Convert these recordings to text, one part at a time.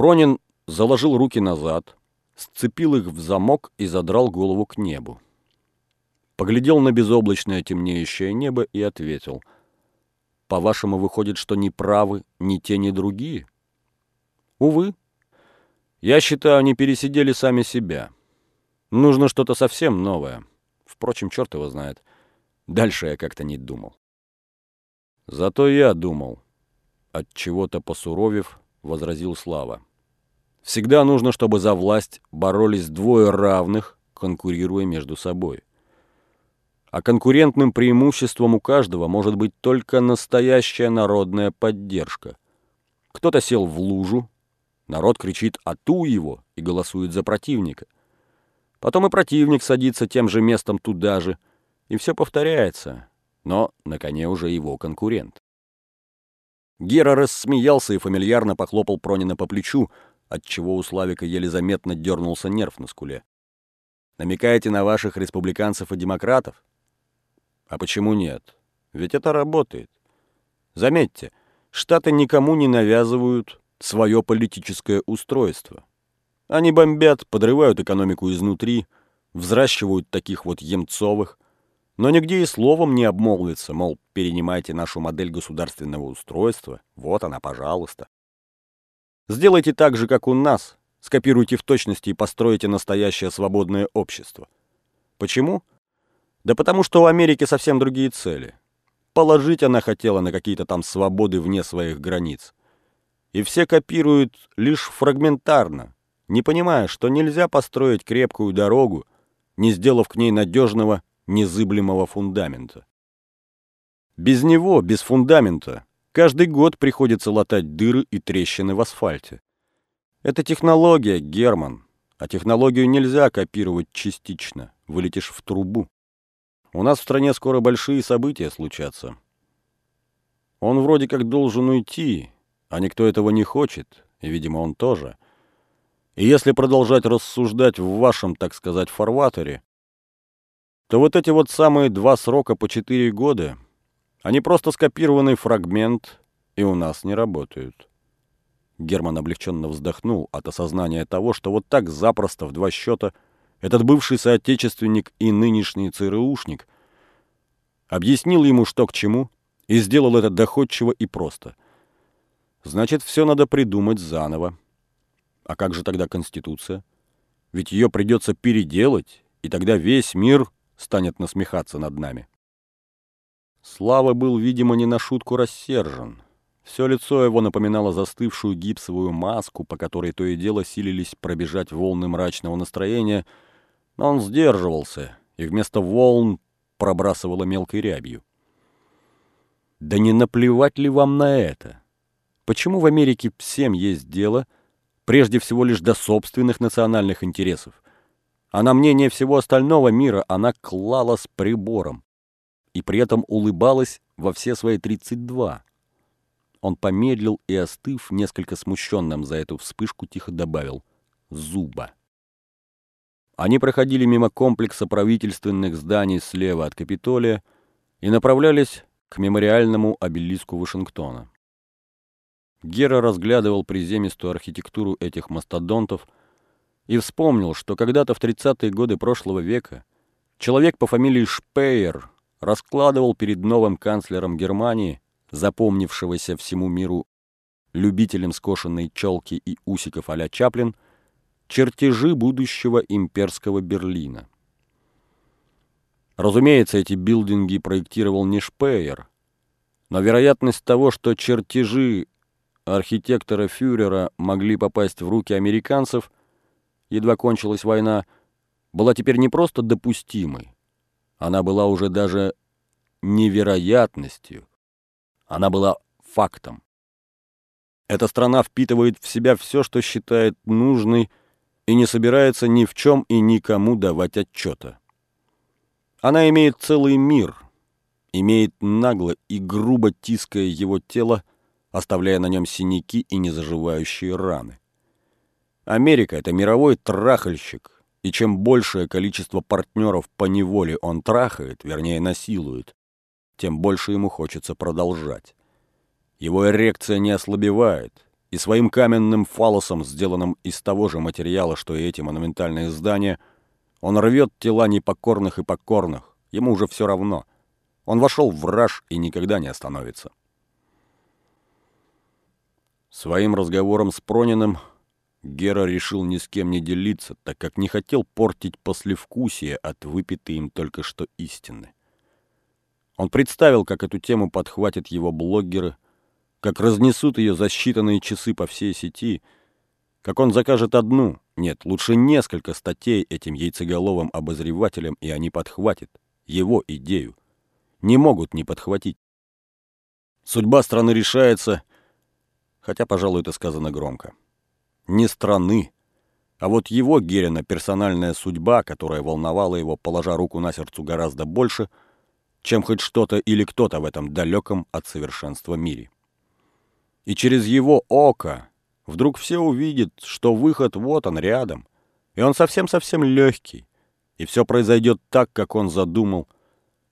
Пронин заложил руки назад, сцепил их в замок и задрал голову к небу. Поглядел на безоблачное темнеющее небо и ответил. «По-вашему, выходит, что ни правы ни те, ни другие?» «Увы. Я считаю, они пересидели сами себя. Нужно что-то совсем новое. Впрочем, черт его знает. Дальше я как-то не думал». «Зато я думал», — от чего-то посуровев, возразил Слава. «Всегда нужно, чтобы за власть боролись двое равных, конкурируя между собой. А конкурентным преимуществом у каждого может быть только настоящая народная поддержка. Кто-то сел в лужу, народ кричит «Ату его!» и голосует за противника. Потом и противник садится тем же местом туда же, и все повторяется, но на коне уже его конкурент. Гера рассмеялся и фамильярно похлопал Пронина по плечу, отчего у Славика еле заметно дернулся нерв на скуле. «Намекаете на ваших республиканцев и демократов?» А почему нет? Ведь это работает. Заметьте, Штаты никому не навязывают свое политическое устройство. Они бомбят, подрывают экономику изнутри, взращивают таких вот Емцовых, но нигде и словом не обмолвится, мол, перенимайте нашу модель государственного устройства, вот она, пожалуйста. Сделайте так же, как у нас, скопируйте в точности и постройте настоящее свободное общество. Почему? Да потому что у Америки совсем другие цели. Положить она хотела на какие-то там свободы вне своих границ. И все копируют лишь фрагментарно, не понимая, что нельзя построить крепкую дорогу, не сделав к ней надежного, незыблемого фундамента. Без него, без фундамента, каждый год приходится латать дыры и трещины в асфальте. Это технология, Герман, а технологию нельзя копировать частично, вылетишь в трубу. У нас в стране скоро большие события случатся. Он вроде как должен уйти, а никто этого не хочет, и, видимо, он тоже. И если продолжать рассуждать в вашем, так сказать, фарватере, то вот эти вот самые два срока по четыре года, они просто скопированный фрагмент и у нас не работают. Герман облегченно вздохнул от осознания того, что вот так запросто в два счета – этот бывший соотечественник и нынешний ЦРУшник, объяснил ему, что к чему, и сделал это доходчиво и просто. Значит, все надо придумать заново. А как же тогда Конституция? Ведь ее придется переделать, и тогда весь мир станет насмехаться над нами. Слава был, видимо, не на шутку рассержен. Все лицо его напоминало застывшую гипсовую маску, по которой то и дело силились пробежать волны мрачного настроения — но он сдерживался и вместо волн пробрасывало мелкой рябью. Да не наплевать ли вам на это? Почему в Америке всем есть дело, прежде всего лишь до собственных национальных интересов? А на мнение всего остального мира она клала с прибором и при этом улыбалась во все свои 32. Он помедлил и, остыв, несколько смущенным за эту вспышку, тихо добавил «зуба». Они проходили мимо комплекса правительственных зданий слева от Капитолия и направлялись к мемориальному обелиску Вашингтона. Гера разглядывал приземистую архитектуру этих мастодонтов и вспомнил, что когда-то в 30-е годы прошлого века человек по фамилии Шпейер раскладывал перед новым канцлером Германии, запомнившегося всему миру любителем скошенной челки и усиков а Чаплин, чертежи будущего имперского Берлина. Разумеется, эти билдинги проектировал не Шпеер, но вероятность того, что чертежи архитектора Фюрера могли попасть в руки американцев, едва кончилась война, была теперь не просто допустимой, она была уже даже невероятностью, она была фактом. Эта страна впитывает в себя все, что считает нужной и не собирается ни в чем и никому давать отчета. Она имеет целый мир, имеет нагло и грубо тиская его тело, оставляя на нем синяки и незаживающие раны. Америка — это мировой трахальщик, и чем большее количество партнеров по неволе он трахает, вернее насилует, тем больше ему хочется продолжать. Его эрекция не ослабевает, и своим каменным фалосом, сделанным из того же материала, что и эти монументальные здания, он рвет тела непокорных и покорных. Ему уже все равно. Он вошел в раж и никогда не остановится. Своим разговором с Прониным Гера решил ни с кем не делиться, так как не хотел портить послевкусие от выпитой им только что истины. Он представил, как эту тему подхватят его блогеры, как разнесут ее за считанные часы по всей сети, как он закажет одну, нет, лучше несколько статей этим яйцеголовым обозревателям, и они подхватят его идею. Не могут не подхватить. Судьба страны решается, хотя, пожалуй, это сказано громко. Не страны, а вот его, Герина, персональная судьба, которая волновала его, положа руку на сердцу гораздо больше, чем хоть что-то или кто-то в этом далеком от совершенства мире. И через его око вдруг все увидят, что выход вот он рядом, и он совсем-совсем легкий, и все произойдет так, как он задумал,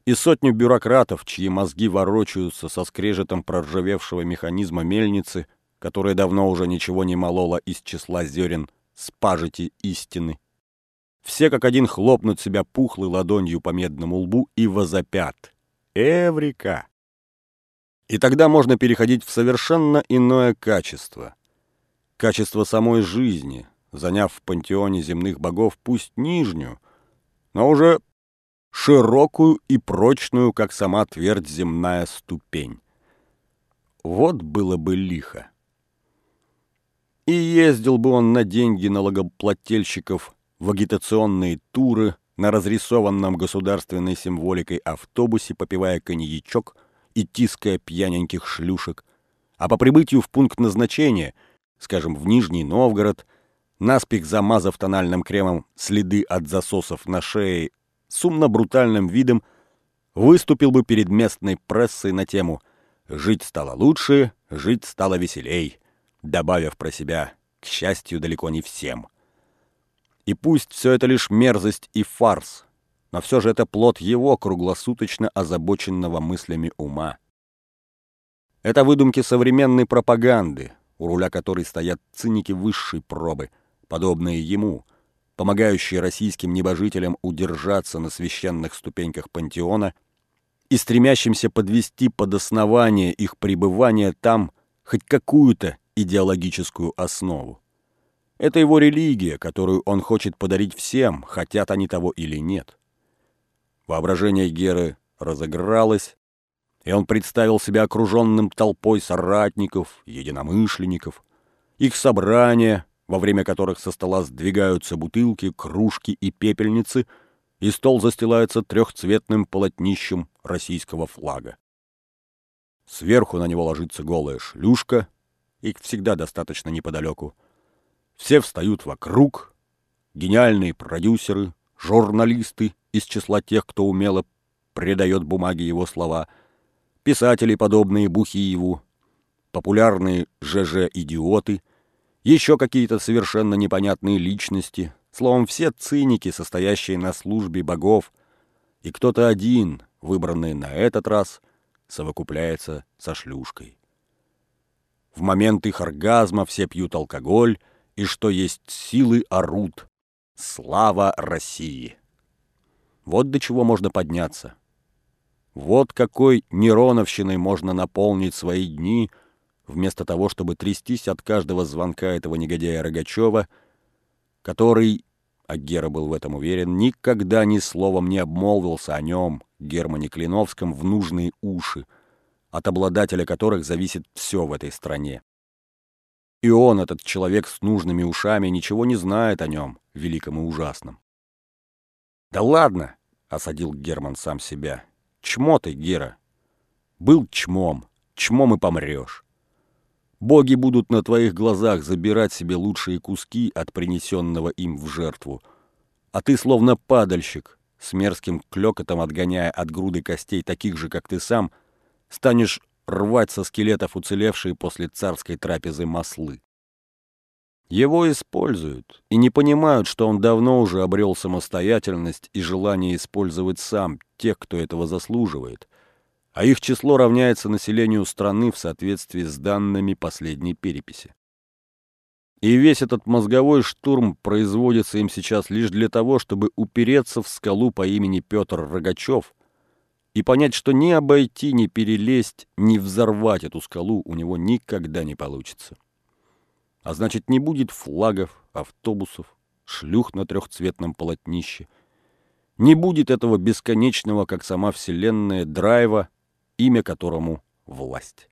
и сотню бюрократов, чьи мозги ворочаются со скрежетом проржавевшего механизма мельницы, которая давно уже ничего не молола из числа зерен спажити истины. Все как один хлопнут себя пухлой ладонью по медному лбу и возопят. Эврика! И тогда можно переходить в совершенно иное качество. Качество самой жизни, заняв в пантеоне земных богов пусть нижнюю, но уже широкую и прочную, как сама твердь земная ступень. Вот было бы лихо. И ездил бы он на деньги налогоплательщиков в агитационные туры на разрисованном государственной символикой автобусе, попивая коньячок – и тиская пьяненьких шлюшек, а по прибытию в пункт назначения, скажем, в Нижний Новгород, наспех замазав тональным кремом следы от засосов на шее, с умно-брутальным видом выступил бы перед местной прессой на тему «Жить стало лучше, жить стало веселей», добавив про себя «к счастью, далеко не всем». И пусть все это лишь мерзость и фарс, но все же это плод его круглосуточно озабоченного мыслями ума. Это выдумки современной пропаганды, у руля которой стоят циники высшей пробы, подобные ему, помогающие российским небожителям удержаться на священных ступеньках пантеона и стремящимся подвести под основание их пребывания там хоть какую-то идеологическую основу. Это его религия, которую он хочет подарить всем, хотят они того или нет. Воображение Геры разыгралось, и он представил себя окруженным толпой соратников, единомышленников, их собрания, во время которых со стола сдвигаются бутылки, кружки и пепельницы, и стол застилается трехцветным полотнищем российского флага. Сверху на него ложится голая шлюшка, их всегда достаточно неподалеку. Все встают вокруг, гениальные продюсеры, журналисты из числа тех, кто умело предает бумаге его слова, писатели, подобные Бухиеву, популярные ЖЖ-идиоты, еще какие-то совершенно непонятные личности, словом, все циники, состоящие на службе богов, и кто-то один, выбранный на этот раз, совокупляется со шлюшкой. В момент их оргазма все пьют алкоголь, и что есть силы орут. Слава России! Вот до чего можно подняться. Вот какой Нероновщиной можно наполнить свои дни, вместо того, чтобы трястись от каждого звонка этого негодяя Рогачева, который, а Гера был в этом уверен, никогда ни словом не обмолвился о нем, Германе Клиновском, в нужные уши, от обладателя которых зависит все в этой стране. И он, этот человек с нужными ушами, ничего не знает о нем, великом и ужасном. «Да ладно!» — осадил Герман сам себя. «Чмо ты, Гера! Был чмом, чмом и помрешь. Боги будут на твоих глазах забирать себе лучшие куски от принесенного им в жертву, а ты словно падальщик, с мерзким клёкотом отгоняя от груды костей таких же, как ты сам, станешь рвать со скелетов уцелевшие после царской трапезы маслы. Его используют и не понимают, что он давно уже обрел самостоятельность и желание использовать сам тех, кто этого заслуживает, а их число равняется населению страны в соответствии с данными последней переписи. И весь этот мозговой штурм производится им сейчас лишь для того, чтобы упереться в скалу по имени Петр Рогачев и понять, что ни обойти, ни перелезть, ни взорвать эту скалу у него никогда не получится. А значит, не будет флагов, автобусов, шлюх на трехцветном полотнище. Не будет этого бесконечного, как сама Вселенная, драйва, имя которому — власть.